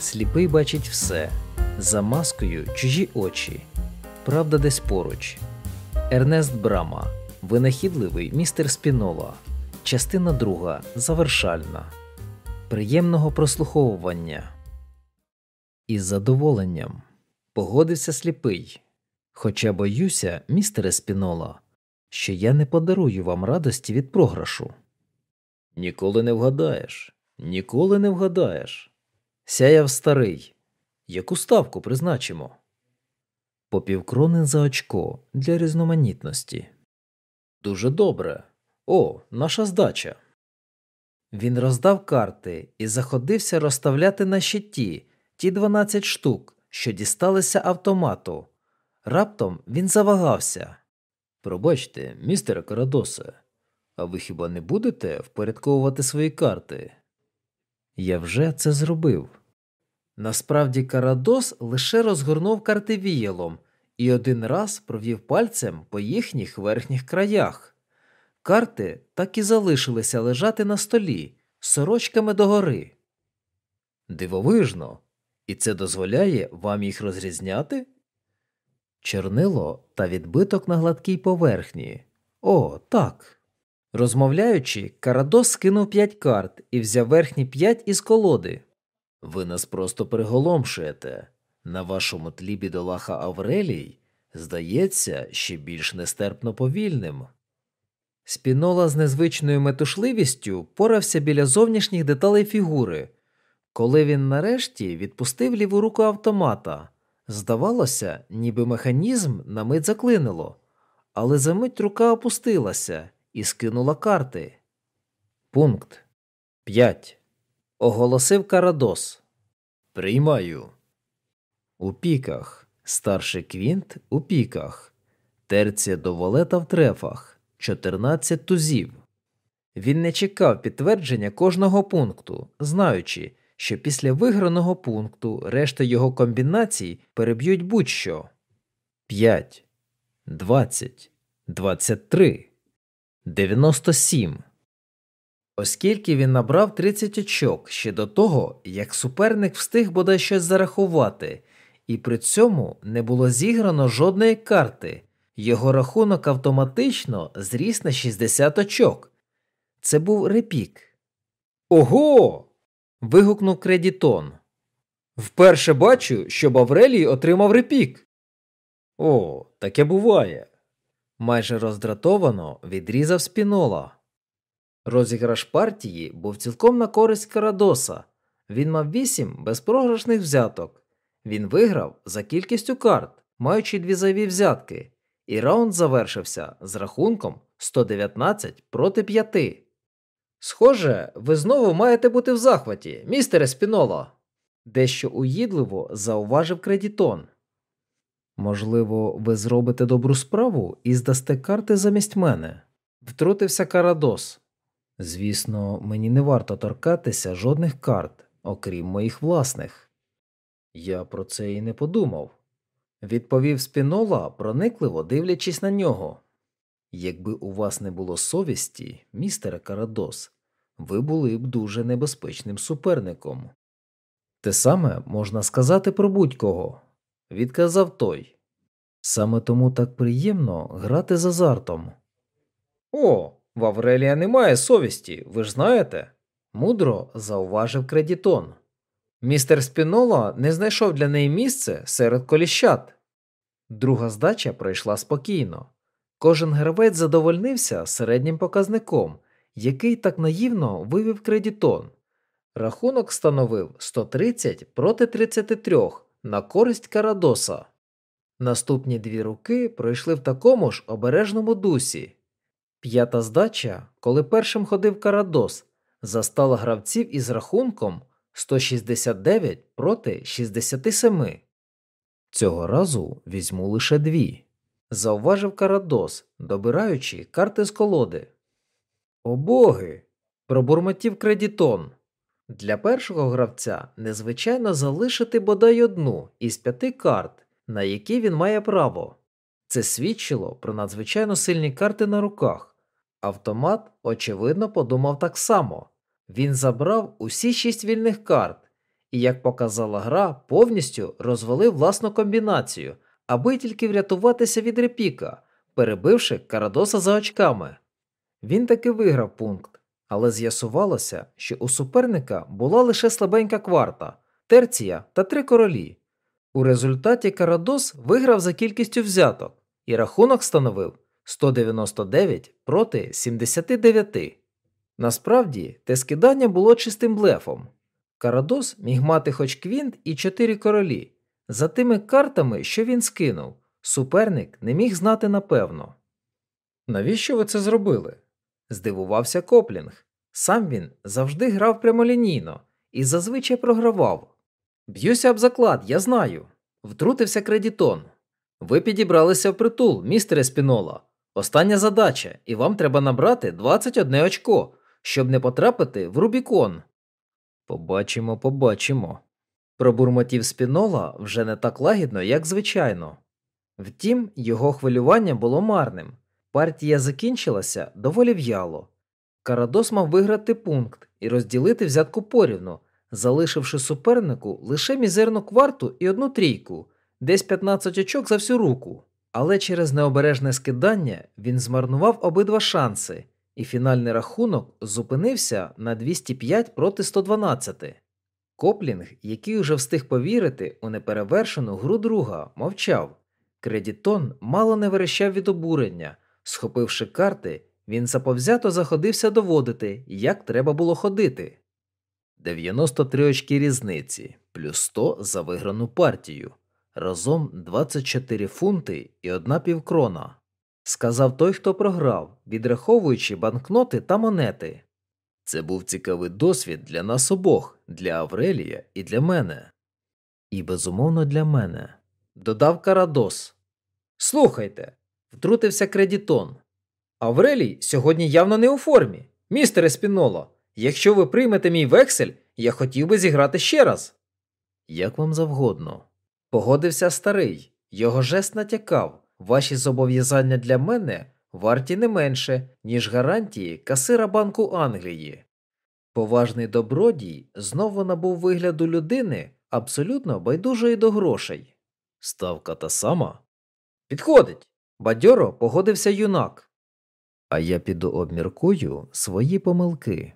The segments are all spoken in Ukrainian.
Сліпий бачить все. За маскою чужі очі. Правда десь поруч. Ернест Брама. Винахідливий містер Спінола. Частина друга. Завершальна. Приємного прослуховування. Із задоволенням. Погодився сліпий. Хоча боюся, містере Спінола, що я не подарую вам радості від програшу. Ніколи не вгадаєш, ніколи не вгадаєш. Сяяв старий. Яку ставку призначимо? По півкрони за очко для різноманітності. Дуже добре. О, наша здача. Він роздав карти і заходився розставляти на щиті ті 12 штук, що дісталися автомату. Раптом він завагався. Пробачте, містере Карадосе, а ви хіба не будете впорядковувати свої карти? Я вже це зробив. Насправді Карадос лише розгорнув карти віялом і один раз провів пальцем по їхніх верхніх краях. Карти так і залишилися лежати на столі сорочками догори. Дивовижно, і це дозволяє вам їх розрізняти? Чорнило та відбиток на гладкій поверхні. О, так. Розмовляючи, Карадос скинув п'ять карт і взяв верхні п'ять із колоди. Ви нас просто приголомшуєте. На вашому тлі бідолаха Аврелій здається ще більш нестерпно повільним. Спінола з незвичною метушливістю порався біля зовнішніх деталей фігури. Коли він нарешті відпустив ліву руку автомата, здавалося, ніби механізм на мить заклинило, але за мить рука опустилася і скинула карти. Пункт 5. Оголосив Карадос. Приймаю. У піках. Старший квінт у піках. Терція до валета в трефах. 14 тузів. Він не чекав підтвердження кожного пункту, знаючи, що після виграного пункту решта його комбінацій переб'ють будь-що 5, 20, 23, 97. Оскільки він набрав 30 очок ще до того, як суперник встиг бодай щось зарахувати, і при цьому не було зіграно жодної карти, його рахунок автоматично зріс на 60 очок. Це був репік. Ого! вигукнув кредітон. Вперше бачу, що Баврелій отримав репік. О, таке буває. Майже роздратовано відрізав спінола. Розіграш партії був цілком на користь Карадоса. Він мав вісім безпрограшних взяток. Він виграв за кількістю карт, маючи дві зайві взятки, і раунд завершився з рахунком 119 проти 5. Схоже, ви знову маєте бути в захваті, містере Спінола. Дещо уїдливо зауважив кредітон. Можливо, ви зробите добру справу і здасте карти замість мене. Втрутився Карадос. Звісно, мені не варто торкатися жодних карт, окрім моїх власних. Я про це і не подумав, відповів Спінола, проникливо дивлячись на нього. Якби у вас не було совісті, містере Карадос, ви були б дуже небезпечним суперником. Те саме можна сказати про будь-кого, відказав той. Саме тому так приємно грати з азартом. О, в Аврелія немає совісті, ви ж знаєте? мудро зауважив кредітон. Містер Спінола не знайшов для неї місце серед коліщат. Друга здача пройшла спокійно. Кожен гравець задовольнився середнім показником, який так наївно вивів кредітон. Рахунок становив 130 проти 33 на користь Карадоса. Наступні дві руки пройшли в такому ж обережному дусі. П'ята здача, коли першим ходив Карадос, застала гравців із рахунком 169 проти 67. Цього разу візьму лише дві зауважив Карадос, добираючи карти з колоди. О боги! пробурмотів кредітон. Для першого гравця незвичайно залишити бодай одну із п'яти карт, на які він має право. Це свідчило про надзвичайно сильні карти на руках. Автомат, очевидно, подумав так само він забрав усі шість вільних карт і, як показала гра, повністю розвалив власну комбінацію, аби тільки врятуватися від репіка, перебивши Карадоса за очками. Він таки виграв пункт, але з'ясувалося, що у суперника була лише слабенька кварта, терція та три королі. У результаті Карадос виграв за кількістю взяток, і рахунок становив 199 проти 79. Насправді, те скидання було чистим блефом. Карадос міг мати хоч квінт і чотири королі. За тими картами, що він скинув, суперник не міг знати напевно. Навіщо ви це зробили? здивувався Коплінг. Сам він завжди грав прямолінійно і зазвичай програвав. Б'юся об заклад, я знаю. Втрутився кредітон. Ви підібралися в притул, містере Спінола. Остання задача, і вам треба набрати 21 очко, щоб не потрапити в Рубікон. Побачимо, побачимо. Пробурмотів Спінола вже не так лагідно, як звичайно. Втім, його хвилювання було марним. Партія закінчилася доволі в'яло. Карадос мав виграти пункт і розділити взятку порівну, залишивши супернику лише мізерну кварту і одну трійку, десь 15 очок за всю руку. Але через необережне скидання він змарнував обидва шанси, і фінальний рахунок зупинився на 205 проти 112. Коплінг, який уже встиг повірити у неперевершену гру друга, мовчав. Кредітон мало не верещав від обурення. Схопивши карти, він заповзято заходився доводити, як треба було ходити. 93 очки різниці, плюс 100 за виграну партію, разом 24 фунти і одна півкрона, сказав той, хто програв, відраховуючи банкноти та монети. Це був цікавий досвід для нас обох, для Аврелія і для мене. І, безумовно, для мене. Додав Карадос. Слухайте, втрутився кредітон. Аврелій сьогодні явно не у формі. Містере Спіноло, якщо ви приймете мій вексель, я хотів би зіграти ще раз. Як вам завгодно. Погодився старий, його жест натякав. Ваші зобов'язання для мене варті не менше, ніж гарантії касира Банку Англії. Поважний добродій знову набув вигляду людини абсолютно байдужої до грошей. Ставка та сама. Підходить. Бадьоро погодився юнак. А я піду обміркую свої помилки,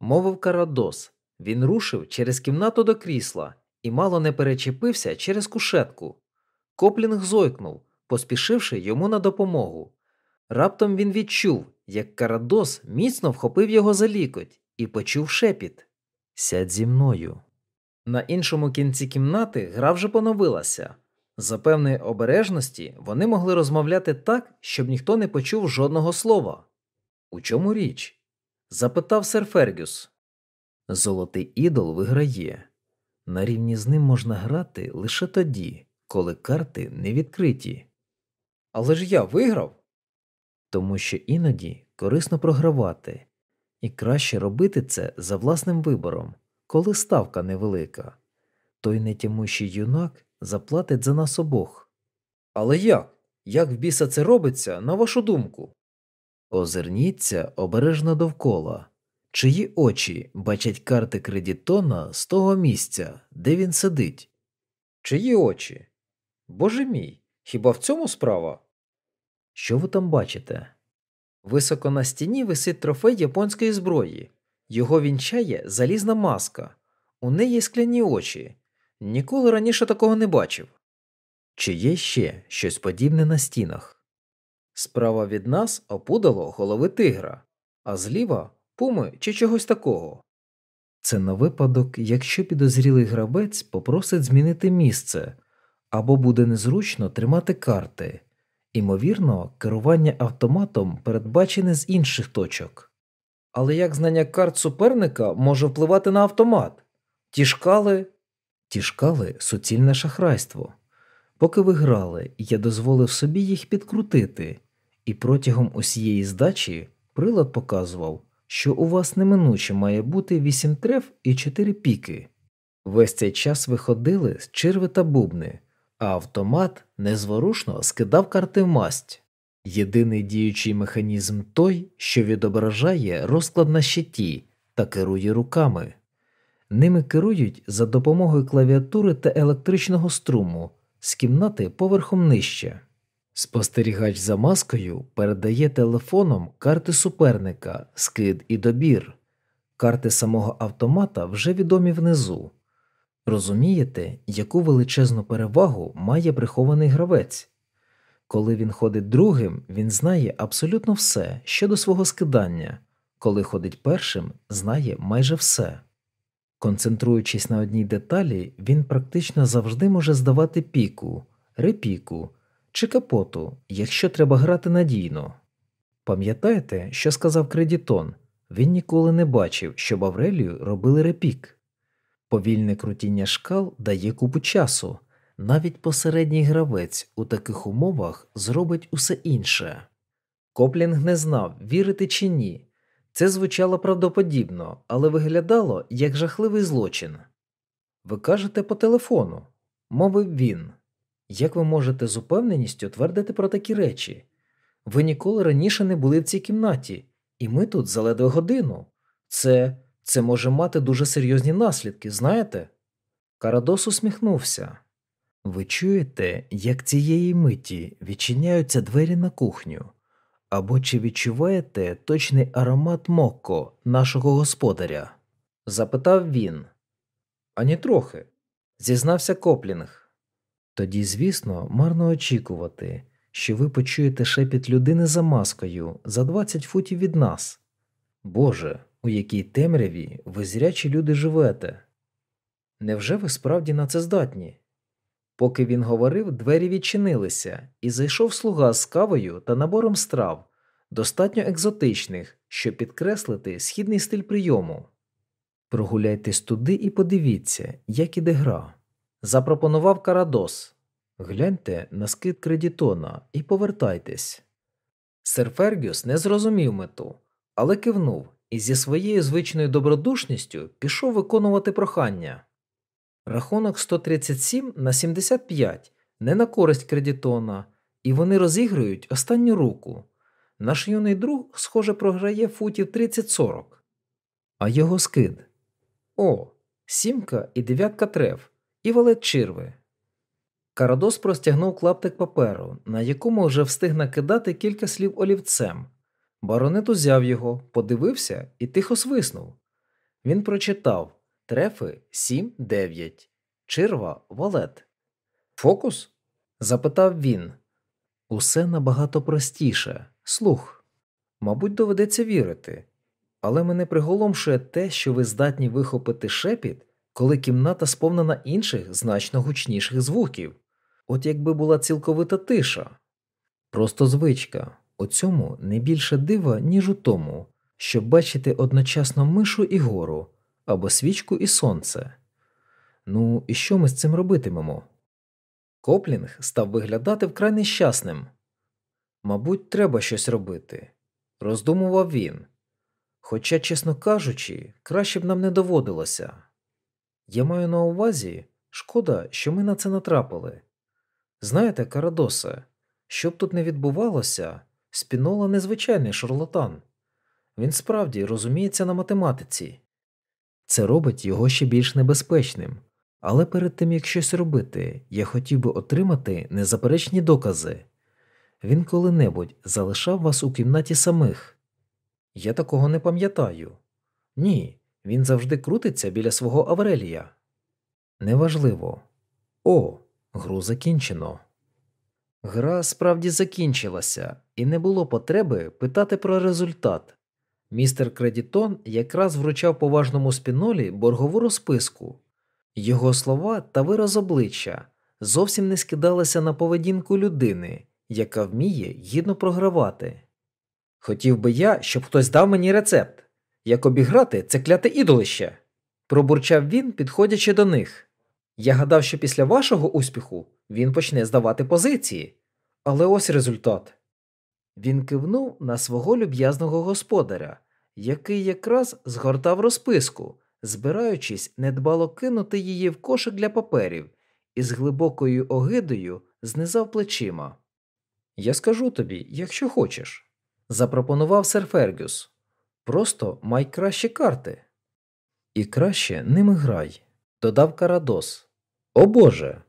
мовив Карадос. Він рушив через кімнату до крісла і мало не перечепився через кушетку. Коплінг зойкнув, поспішивши йому на допомогу. Раптом він відчув, як Карадос міцно вхопив його за лікоть і почув шепіт Сядь зі мною. На іншому кінці кімнати гра вже поновилася. За певної обережності вони могли розмовляти так, щоб ніхто не почув жодного слова. У чому річ? запитав сер Фергюс. Золотий ідол виграє. На рівні з ним можна грати лише тоді, коли карти не відкриті. Але ж я виграв. Тому що іноді корисно програвати, і краще робити це за власним вибором, коли ставка невелика. Той нетямущий юнак заплатить за нас обох. Але як? Як в біса це робиться, на вашу думку? Озирніться обережно довкола. Чиї очі бачать карти кредітона з того місця, де він сидить? Чиї очі? Боже мій, хіба в цьому справа? Що ви там бачите? Високо на стіні висить трофей японської зброї. Його вінчає залізна маска, у неї скляні очі. Ніколи раніше такого не бачив. Чи є ще щось подібне на стінах? Справа від нас опудало голови тигра, а зліва пуми чи чогось такого. Це на випадок, якщо підозрілий гравець попросить змінити місце або буде незручно тримати карти. Імовірно, керування автоматом передбачене з інших точок. Але як знання карт суперника може впливати на автомат? Ті шкали Ті шкали суцільне шахрайство. Поки ви грали, я дозволив собі їх підкрутити, і протягом усієї здачі прилад показував, що у вас неминуче має бути вісім треф і чотири піки. Весь цей час ви ходили з черви та бубни, а автомат незворушно скидав карти в масть. Єдиний діючий механізм той, що відображає розклад на щиті та керує руками. Ними керують за допомогою клавіатури та електричного струму з кімнати поверхом нижче. Спостерігач за маскою передає телефоном карти суперника, скид і добір. Карти самого автомата вже відомі внизу. Розумієте, яку величезну перевагу має прихований гравець? Коли він ходить другим, він знає абсолютно все щодо свого скидання, коли ходить першим, знає майже все. Концентруючись на одній деталі, він практично завжди може здавати піку, репіку чи капоту, якщо треба грати надійно. Пам'ятаєте, що сказав Кредітон? Він ніколи не бачив, щоб Аврелію робили репік. Повільне крутіння шкал дає купу часу, навіть посередній гравець у таких умовах зробить усе інше. Коплінг не знав, вірити чи ні. Це звучало правдоподібно, але виглядало як жахливий злочин. Ви кажете по телефону, мовив він. Як ви можете з упевненістю твердити про такі речі? Ви ніколи раніше не були в цій кімнаті, і ми тут заледве годину. Це це може мати дуже серйозні наслідки, знаєте? Карадос усміхнувся. Ви чуєте, як цієї миті відчиняються двері на кухню, або чи відчуваєте точний аромат мокко нашого господаря? запитав він. Ані трохи, зізнався Коплінг. Тоді, звісно, марно очікувати, що ви почуєте шепіт людини за маскою за 20 футів від нас. Боже, у якій темряві ви зрячі люди живете? Невже ви справді на це здатні? Поки він говорив, двері відчинилися, і зайшов слуга з кавою та набором страв, достатньо екзотичних, щоб підкреслити східний стиль прийому. Прогуляйтесь туди і подивіться, як іде гра. Запропонував Карадос. Гляньте на скид кредітона і повертайтесь. Сер Фергюс не зрозумів мету, але кивнув і зі своєю звичною добродушністю пішов виконувати прохання. Рахунок 137 на 75 не на користь кредитона, і вони розігрують останню руку. Наш юний друг, схоже, програє футів 30-40. А його скид. О, сімка і дев'ятка трев, і валет черви. Карадос простягнув клаптик паперу, на якому вже встиг накидати кілька слів олівцем. Баронет узяв його, подивився і тихо свиснув. Він прочитав Трефи 7-9. Чирва валет. Фокус? запитав він. Усе набагато простіше. Слух. Мабуть, доведеться вірити. Але мене приголомшує те, що ви здатні вихопити шепіт, коли кімната сповнена інших значно гучніших звуків. От якби була цілковита тиша. Просто звичка. У цьому не більше дива, ніж у тому, щоб бачити одночасно мишу і гору або свічку і сонце. Ну, і що ми з цим робитимемо? Коплінг став виглядати вкрай нещасним. Мабуть, треба щось робити, роздумував він. Хоча, чесно кажучи, краще б нам не доводилося. Я маю на увазі, шкода, що ми на це натрапили. Знаєте, Карадосе, що б тут не відбувалося, спінола незвичайний шарлатан. Він справді розуміється на математиці. Це робить його ще більш небезпечним, але перед тим як щось робити, я хотів би отримати незаперечні докази. Він коли-небудь залишав вас у кімнаті самих. Я такого не пам'ятаю. Ні, він завжди крутиться біля свого Аврелія. Неважливо. О, гру закінчено. Гра справді закінчилася, і не було потреби питати про результат. Містер Кредітон якраз вручав поважному спінолі боргову розписку. Його слова та вираз обличчя зовсім не скидалися на поведінку людини, яка вміє гідно програвати. Хотів би я, щоб хтось дав мені рецепт, як обіграти це кляте ідолище, пробурчав він, підходячи до них. Я гадав, що після вашого успіху він почне здавати позиції, але ось результат. Він кивнув на свого люб'язного господаря, який якраз згортав розписку, збираючись недбало кинути її в кошик для паперів, і з глибокою огидою знизав плечима. Я скажу тобі, якщо хочеш, запропонував сер Фергюс. Просто май кращі карти. І краще ними грай, додав Карадос. О Боже.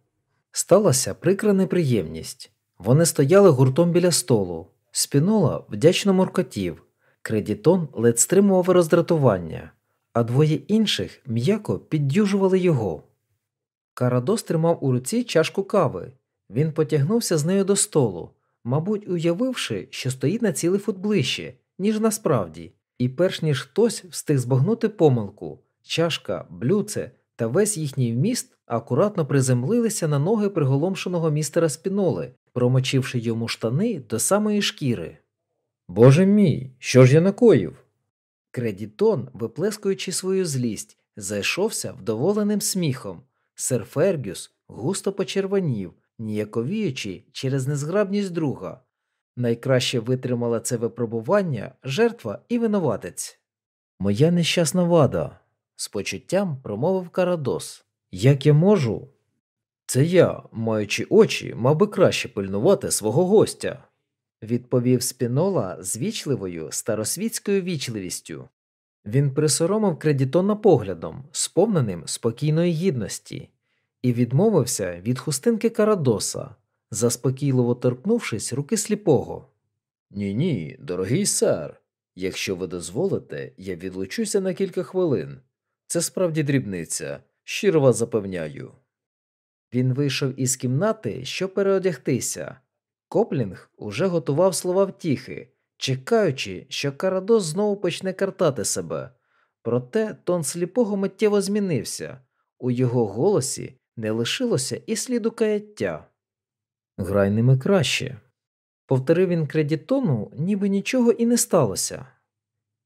Сталася прикра неприємність. Вони стояли гуртом біля столу. Спінола вдячно моркотів, Кредітон ледь стримував роздратування, а двоє інших м'яко піддюжували його. Карадос тримав у руці чашку кави. Він потягнувся з нею до столу, мабуть, уявивши, що стоїть на цілий фут ближче, ніж насправді, і перш ніж хтось встиг збагнути помилку, чашка, блюце та весь їхній вміст акуратно приземлилися на ноги приголомшеного містера Спіноли, промочивши йому штани до самої шкіри. Боже мій, що ж я накоїв? Кредітон, виплескуючи свою злість, зайшовся вдоволеним сміхом. Сер Фергюс густо почервонів, ніяковіючи через незграбність друга. Найкраще витримала це випробування жертва і винуватець. Моя нещасна вада, з почуттям промовив Карадос. Як я можу? Це я, маючи очі, мав би краще пильнувати свого гостя, відповів Спінола з вічливою старосвітською вічливістю. Він присоромив кредітона поглядом, сповненим спокійної гідності, і відмовився від хустинки Карадоса, заспокійливо торкнувшись руки сліпого. Ні, ні, дорогий сер, якщо ви дозволите, я відлучуся на кілька хвилин. Це справді дрібниця, щиро вас запевняю. Він вийшов із кімнати, щоб переодягтися. Коплінг уже готував слова втіхи, чекаючи, що Карадос знову почне картати себе. Проте тон сліпого миттєво змінився, у його голосі не лишилося і сліду каяття. Грай ними краще. Повторив він кредітону, ніби нічого і не сталося.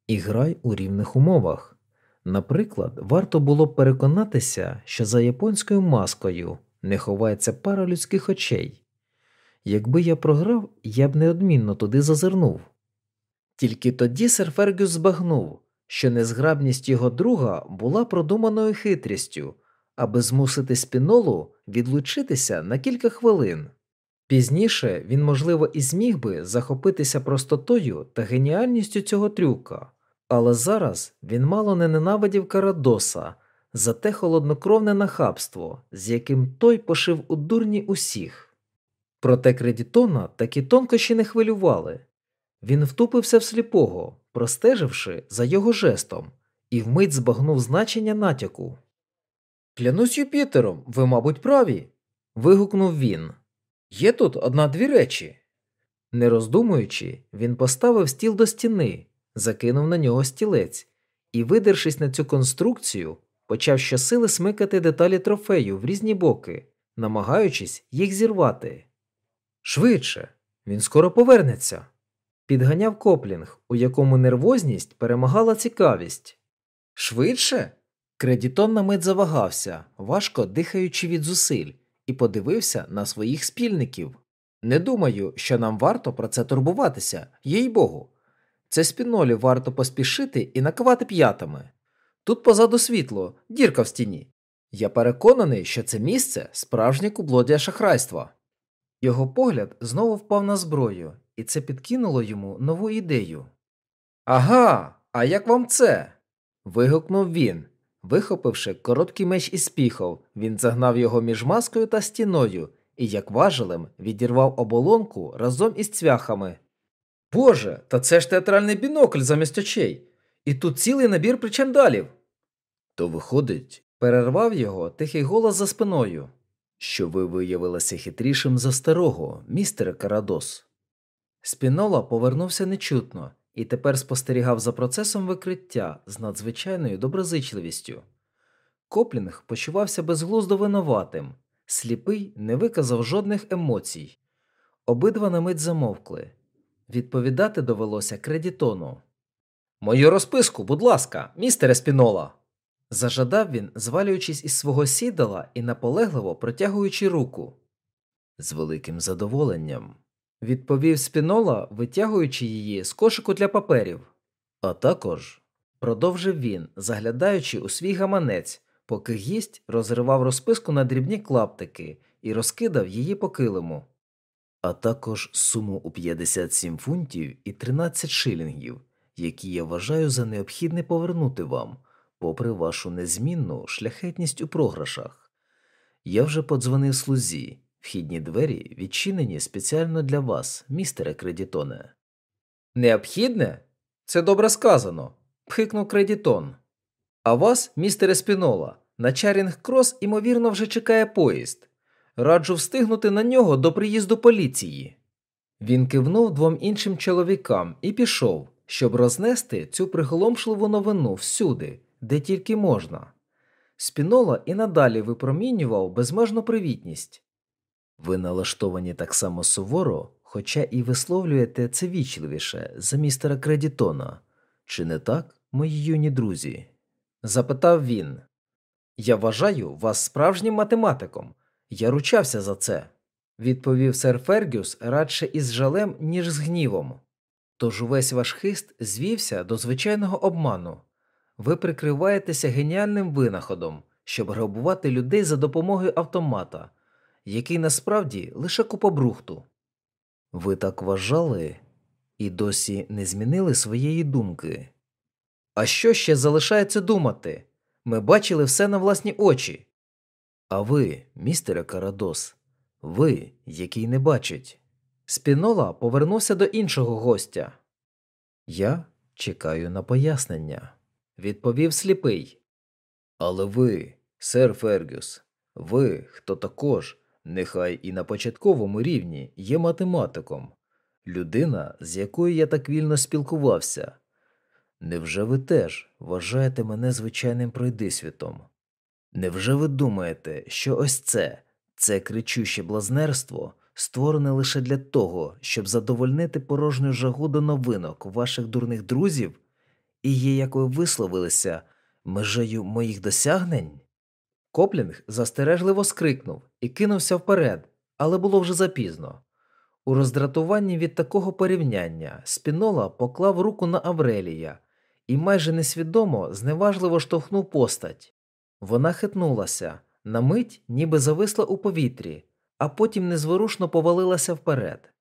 І грай у рівних умовах. Наприклад, варто було б переконатися, що за японською маскою не ховається пара людських очей. Якби я програв, я б неодмінно туди зазирнув. Тільки тоді сер Фергюс збагнув, що незграбність його друга була продуманою хитрістю, аби змусити спінолу відлучитися на кілька хвилин. Пізніше він, можливо, і зміг би захопитися простотою та геніальністю цього трюка, але зараз він мало не ненавидів Карадоса за те холоднокровне нахабство, з яким той пошив у дурні усіх. Проте кредітона такі тонкощі не хвилювали. Він втупився в сліпого, простеживши за його жестом, і вмить збагнув значення натяку. Клянусь Юпітером, ви, мабуть, праві. вигукнув він. Є тут одна-дві речі. Не роздумуючи, він поставив стіл до стіни, закинув на нього стілець і, видершись на цю конструкцію, почав щосили смикати деталі трофею в різні боки, намагаючись їх зірвати. Швидше, він скоро повернеться. Підганяв коплінг, у якому нервозність перемагала цікавість. Швидше? Кредітон на мить завагався, важко дихаючи від зусиль, і подивився на своїх спільників. Не думаю, що нам варто про це турбуватися, їй богу. Це спінолі варто поспішити і накивати п'ятами. Тут позаду світло, дірка в стіні. Я переконаний, що це місце справжнє кубло для шахрайства. Його погляд знову впав на зброю, і це підкинуло йому нову ідею. Ага, а як вам це? вигукнув він. Вихопивши короткий меч із піхов, він загнав його між маскою та стіною і, як важелем, відірвав оболонку разом із цвяхами. Боже, та це ж театральний бінокль замість очей, і тут цілий набір причандалів. То виходить, перервав його тихий голос за спиною, що ви виявилися хитрішим за старого, містере Карадос. Спінола повернувся нечутно і тепер спостерігав за процесом викриття з надзвичайною доброзичливістю. Коплінг почувався безглуздо винуватим, сліпий не виказав жодних емоцій. Обидва на мить замовкли. Відповідати довелося кредітону. Мою розписку, будь ласка, містере Спінола. Зажадав він, звалюючись із свого сідала і наполегливо протягуючи руку. З великим задоволенням, відповів Спінола, витягуючи її з кошику для паперів. А також, продовжив він, заглядаючи у свій гаманець, поки гість розривав розписку на дрібні клаптики і розкидав її по килиму, а також суму у 57 фунтів і 13 шилінгів, які я вважаю за необхідне повернути вам попри вашу незмінну шляхетність у програшах. Я вже подзвонив слузі. Вхідні двері відчинені спеціально для вас, містере Кредітоне. Необхідне? Це добре сказано. пхикнув кредітон. А вас, містере Спінола, на Чарінг Крос, імовірно, вже чекає поїзд. Раджу встигнути на нього до приїзду поліції. Він кивнув двом іншим чоловікам і пішов, щоб рознести цю приголомшливу новину всюди, де тільки можна. Спінола і надалі випромінював безмежну привітність. Ви налаштовані так само суворо, хоча і висловлюєте це вічливіше за містера Кредітона. Чи не так, мої юні друзі? запитав він. Я вважаю вас справжнім математиком. Я ручався за це, відповів сер Фергюс радше із жалем, ніж з гнівом. Тож увесь ваш хист звівся до звичайного обману. Ви прикриваєтеся геніальним винаходом, щоб грабувати людей за допомогою автомата, який насправді лише купа брухту. Ви так вважали і досі не змінили своєї думки. А що ще залишається думати? Ми бачили все на власні очі. А ви, містере Карадос, ви, який не бачить. Спінола повернувся до іншого гостя. Я чекаю на пояснення, відповів сліпий. Але ви, сер Фергюс, ви, хто також, нехай і на початковому рівні, є математиком, людина, з якою я так вільно спілкувався. Невже ви теж вважаєте мене звичайним пройдисвітом? Невже ви думаєте, що ось це, це кричуще блазнерство, створене лише для того, щоб задовольнити порожню жагу до новинок ваших дурних друзів, і є, як ви висловилися, межею моїх досягнень? Коплінг застережливо скрикнув і кинувся вперед, але було вже запізно. У роздратуванні від такого порівняння Спінола поклав руку на Аврелія і майже несвідомо зневажливо штовхнув постать. Вона хитнулася, на мить ніби зависла у повітрі, а потім незворушно повалилася вперед.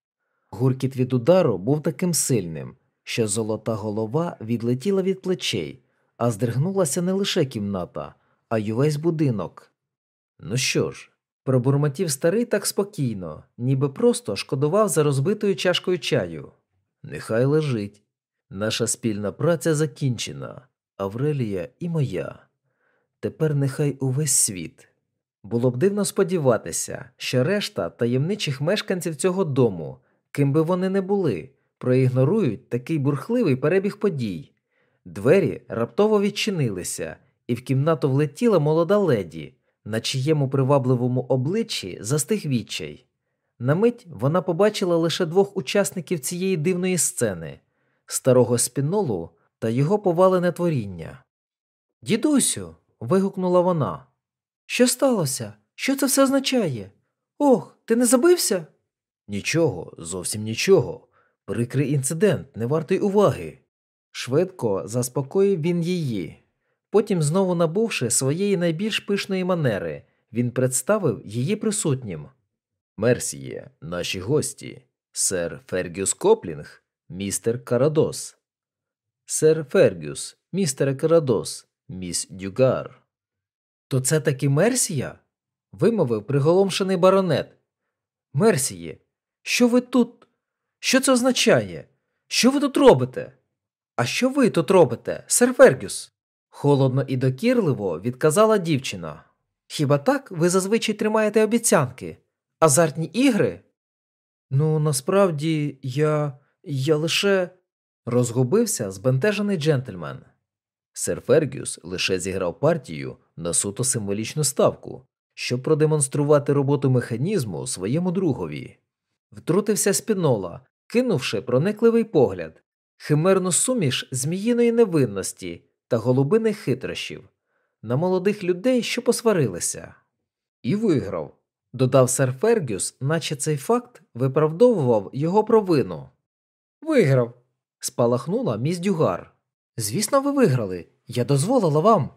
Гуркіт від удару був таким сильним, що золота голова відлетіла від плечей, а здригнулася не лише кімната, а й увесь будинок. Ну що ж, пробурмотів старий так спокійно, ніби просто шкодував за розбитою чашкою чаю. Нехай лежить. Наша спільна праця закінчена, Аврелія і моя. Тепер нехай увесь світ. Було б дивно сподіватися, що решта таємничих мешканців цього дому, ким би вони не були, проігнорують такий бурхливий перебіг подій. Двері раптово відчинилися, і в кімнату влетіла молода леді, на чиєму привабливому обличчі застиг відчай. На мить вона побачила лише двох учасників цієї дивної сцени старого спінолу та його повалене творіння. Дідусю. вигукнула вона. Що сталося? Що це все означає? Ох, ти не забився? Нічого, зовсім нічого. Прикрий інцидент, не вартий уваги. Швидко заспокоїв він її. Потім, знову набувши своєї найбільш пишної манери, він представив її присутнім. Мерсіє, наші гості, сер Фергюс Коплінг, містер Карадос. Сер Фергюс, містер Карадос, міс Дюгар. То це таки Мерсія? вимовив приголомшений баронет. Мерсіє, що ви тут? Що це означає? Що ви тут робите? А що ви тут робите, сер Фергюс? Холодно і докірливо відказала дівчина. Хіба так ви зазвичай тримаєте обіцянки? Азартні ігри? Ну, насправді я. я лише. розгубився збентежений джентльмен. Сер Фергюс лише зіграв партію на суто символічну ставку, щоб продемонструвати роботу механізму своєму другові. Втрутився спінола, кинувши проникливий погляд, химерну суміш зміїної невинності та голубиних хитрощів на молодих людей, що посварилися, і виграв. Додав сер Фергюс, наче цей факт виправдовував його провину. Виграв. спалахнула міс Дюгар. Звісно, ви виграли. Я дозволила вам.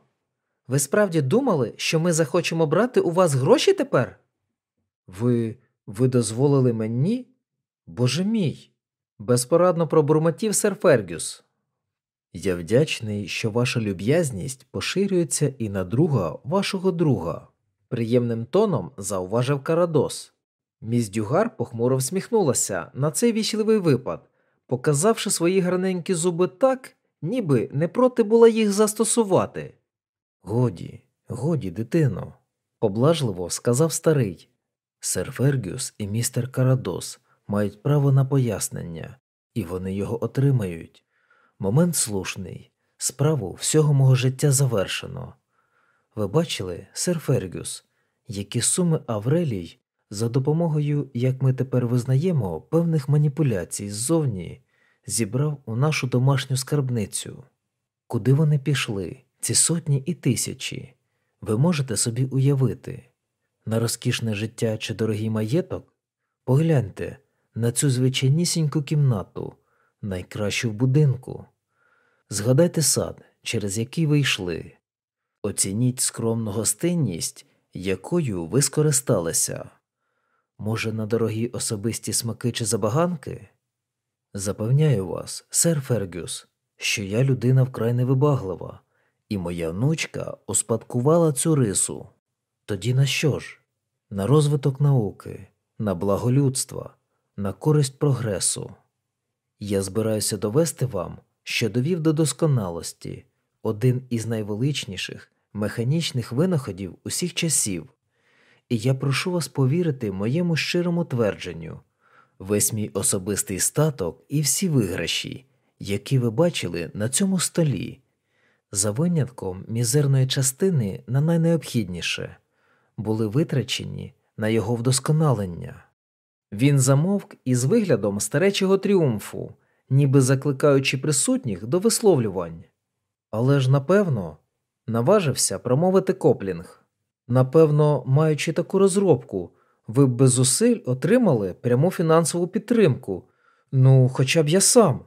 Ви справді думали, що ми захочемо брати у вас гроші тепер? Ви ви дозволили мені? Боже мій. безпорадно пробурмотів сер Фергюс. Я вдячний, що ваша люб'язність поширюється і на друга вашого друга, приємним тоном зауважив Карадос. Міс Дюгар похмуро всміхнулася на цей вічливий випад, показавши свої гарненькі зуби так, ніби не проти була їх застосувати. Годі, годі, дитино, поблажливо сказав старий. Сер Фергюс і містер Карадос мають право на пояснення, і вони його отримають. Момент слушний, справу всього мого життя завершено. Ви бачили, сер Фергюс, які суми Аврелій за допомогою, як ми тепер визнаємо, певних маніпуляцій ззовні зібрав у нашу домашню скарбницю. Куди вони пішли, ці сотні і тисячі? Ви можете собі уявити на розкішне життя чи дорогий маєток? Погляньте на цю звичайнісіньку кімнату, найкращу в будинку. Згадайте сад, через який ви йшли. Оцініть скромну гостинність, якою ви скористалися. Може, на дорогі особисті смаки чи забаганки? Запевняю вас, сер Фергюс, що я людина вкрай невибаглива, і моя внучка успадкувала цю рису. Тоді на що ж? На розвиток науки, на благо людства, на користь прогресу. Я збираюся довести вам, що довів до досконалості один із найвеличніших механічних винаходів усіх часів, і я прошу вас повірити моєму щирому твердженню весь мій особистий статок і всі виграші, які ви бачили на цьому столі, за винятком мізерної частини на найнеобхідніше, були витрачені на його вдосконалення. Він замовк із виглядом старечого тріумфу, ніби закликаючи присутніх до висловлювань. Але ж напевно наважився промовити коплінг. Напевно, маючи таку розробку, ви б без зусиль отримали пряму фінансову підтримку. Ну, хоча б я сам.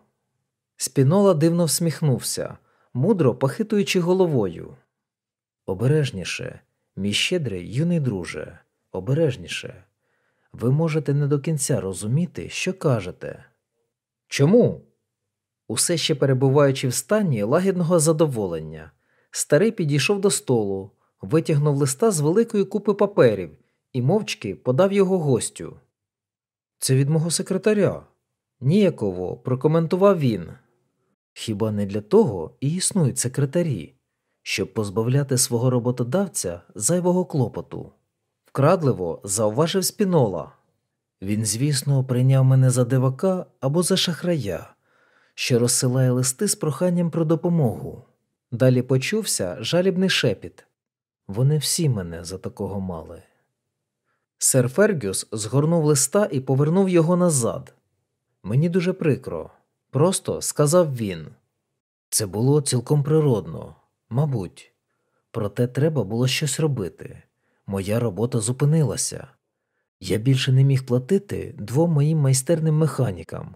Спінола дивно всміхнувся, мудро похитуючи головою. Обережніше, мій щедрий юний друже, обережніше. Ви можете не до кінця розуміти, що кажете. Чому? Усе ще перебуваючи в стані лагідного задоволення, старий підійшов до столу, витягнув листа з великої купи паперів і мовчки подав його гостю. Це від мого секретаря. Ніяково прокоментував він. Хіба не для того і існують секретарі, щоб позбавляти свого роботодавця зайвого клопоту? Вкрадливо зауважив спінола. Він, звісно, прийняв мене за дивака або за шахрая, що розсилає листи з проханням про допомогу. Далі почувся жалібний шепіт. Вони всі мене за такого мали. Сер Фергюс згорнув листа і повернув його назад. Мені дуже прикро, просто сказав він. Це було цілком природно, мабуть, проте треба було щось робити. Моя робота зупинилася. Я більше не міг платити двом моїм майстерним механікам.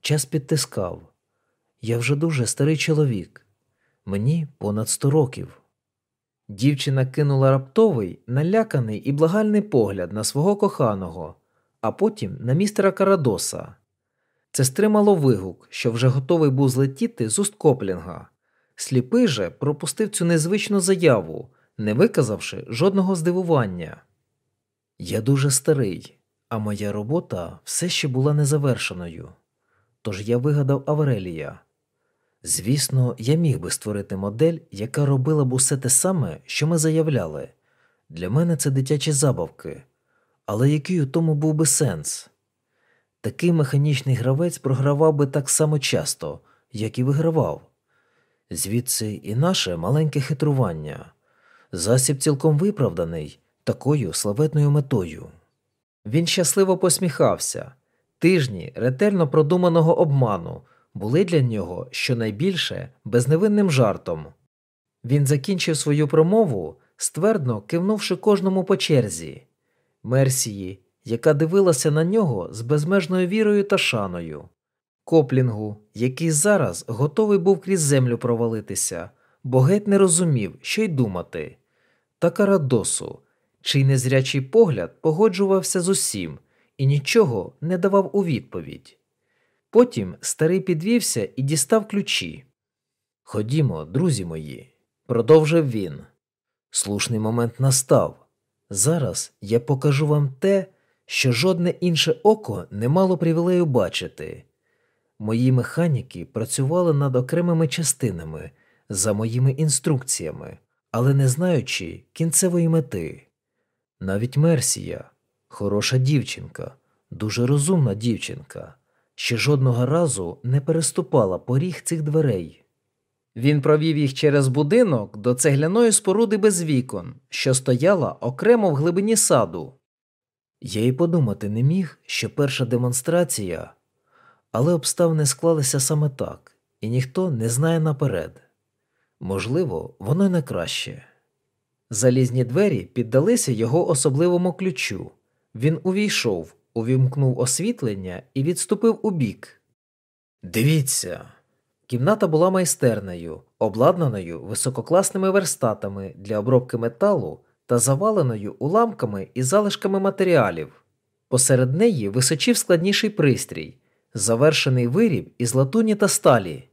Час підтискав. Я вже дуже старий чоловік, мені понад сто років. Дівчина кинула раптовий, наляканий і благальний погляд на свого коханого, а потім на містера Карадоса. Це стримало вигук, що вже готовий був злетіти з уст Коплінга. Сліпий же пропустив цю незвичну заяву, не виказавши жодного здивування. Я дуже старий, а моя робота все ще була незавершеною. Тож я вигадав Аврелія. Звісно, я міг би створити модель, яка робила б усе те саме, що ми заявляли. Для мене це дитячі забавки, але який у тому був би сенс? Такий механічний гравець програвав би так само часто, як і вигравав. Звідси і наше маленьке хитрування. Засіб цілком виправданий такою славетною метою. Він щасливо посміхався. Тижні ретельно продуманого обману були для нього щонайбільше безневинним жартом. Він закінчив свою промову, ствердно кивнувши кожному по черзі, Мерсії, яка дивилася на нього з безмежною вірою та шаною, Коплінгу, який зараз готовий був крізь землю провалитися, бо геть не розумів, що й думати, та Карадосу, чий незрячий погляд погоджувався з усім і нічого не давав у відповідь. Потім старий підвівся і дістав ключі. Ходімо, друзі мої, продовжив він. Слушний момент настав. Зараз я покажу вам те, що жодне інше око не мало привілею бачити. Мої механіки працювали над окремими частинами за моїми інструкціями, але не знаючи кінцевої мети. Навіть Мерсія, хороша дівчинка, дуже розумна дівчинка, ще жодного разу не переступала поріг цих дверей. Він провів їх через будинок до цегляної споруди без вікон, що стояла окремо в глибині саду. Я й подумати не міг, що перша демонстрація, але обставини склалися саме так, і ніхто не знає наперед. Можливо, воно й не краще. Залізні двері піддалися його особливому ключу. Він увійшов, увімкнув освітлення і відступив у бік. Дивіться. Кімната була майстернею, обладнаною висококласними верстатами для обробки металу та заваленою уламками і залишками матеріалів. Посеред неї височив складніший пристрій, завершений виріб із латуні та сталі.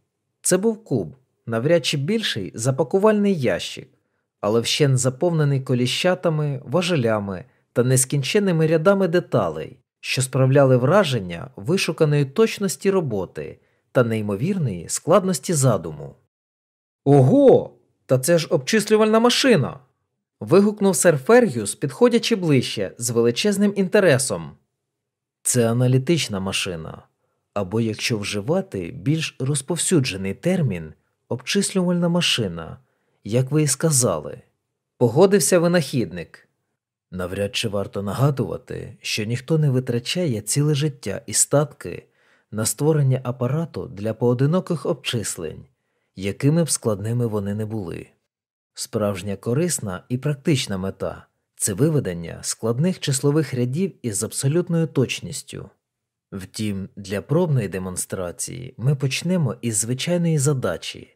Це був куб, навряд чи більший запакувальний ящик, але вщен заповнений коліщатами, важелями та нескінченними рядами деталей, що справляли враження вишуканої точності роботи та неймовірної складності задуму. Ого! Та це ж обчислювальна машина. вигукнув сер Фергюс, підходячи ближче з величезним інтересом. Це аналітична машина, або якщо вживати більш розповсюджений термін обчислювальна машина, як ви і сказали, погодився винахідник. Навряд чи варто нагадувати, що ніхто не витрачає ціле життя і статки на створення апарату для поодиноких обчислень, якими б складними вони не були. Справжня корисна і практична мета це виведення складних числових рядів із абсолютною точністю. Втім, для пробної демонстрації ми почнемо із звичайної задачі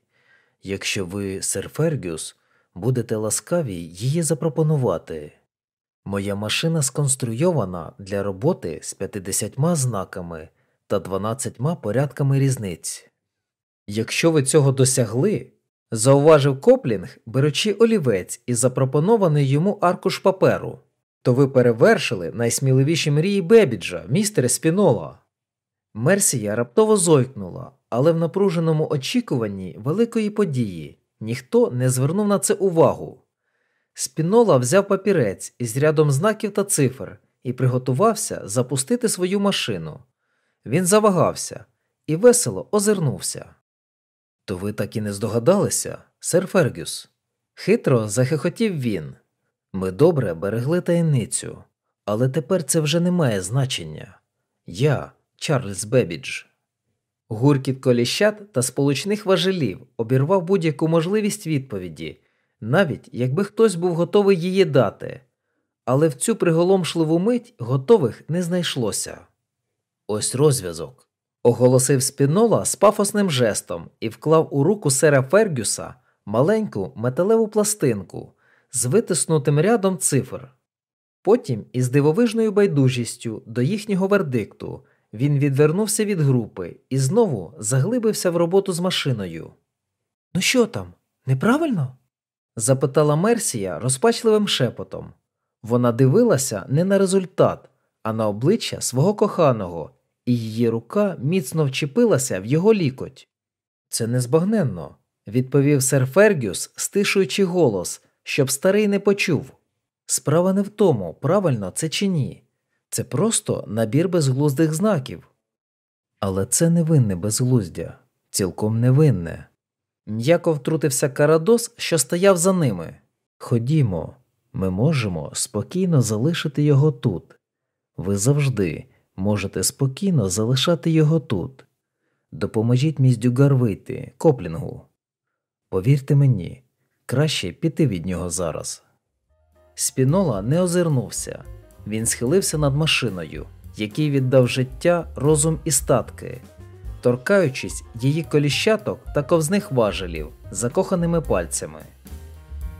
якщо ви, сер Фергюс, будете ласкаві її запропонувати. Моя машина сконструйована для роботи з 50 знаками та 12 порядками різниць. Якщо ви цього досягли, зауважив Коплінг, беручи олівець і запропонований йому аркуш паперу, то ви перевершили найсміливіші мрії Бебіджа, містере Спінола. Мерсія раптово зойкнула, але в напруженому очікуванні великої події ніхто не звернув на це увагу. Спінола взяв папірець із рядом знаків та цифр і приготувався запустити свою машину. Він завагався і весело озирнувся. То ви так і не здогадалися, сер Фергюс? Хитро захихотів він. Ми добре берегли таємницю, але тепер це вже не має значення. Я, Чарльз Бебідж. Гуркіт коліщат та сполучних важелів обірвав будь-яку можливість відповіді, навіть якби хтось був готовий її дати, але в цю приголомшливу мить готових не знайшлося. Ось розв'язок. Оголосив спінола з пафосним жестом і вклав у руку сера Фергюса маленьку металеву пластинку з витиснутим рядом цифр. Потім, із дивовижною байдужістю до їхнього вердикту, він відвернувся від групи і знову заглибився в роботу з машиною. Ну що там, неправильно? запитала Мерсія розпачливим шепотом. Вона дивилася не на результат, а на обличчя свого коханого, і її рука міцно вчепилася в його лікоть. Це незбагненно, відповів сер Фергюс, стишуючи голос, щоб старий не почув. Справа не в тому, правильно це чи ні. Це просто набір безглуздих знаків. Але це невинне безглуздя, цілком невинне. М'яко втрутився Карадос, що стояв за ними. Ходімо, ми можемо спокійно залишити його тут. Ви завжди можете спокійно залишати його тут. Допоможіть міздюгар вийти, коплінгу. Повірте мені, краще піти від нього зараз. Спінола не озирнувся. Він схилився над машиною, який віддав життя, розум і статки, торкаючись її коліщаток та ковзних важелів закоханими пальцями.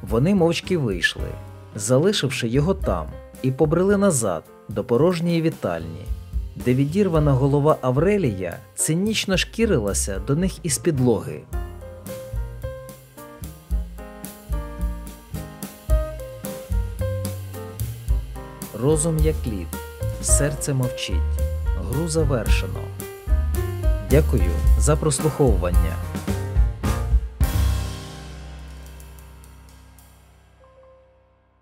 Вони мовчки вийшли, залишивши його там, і побрели назад до порожньої вітальні, де відірвана голова Аврелія цинічно шкірилася до них із підлоги. Розум як лід, серце мовчить. Гру завершено. Дякую за прослуховування.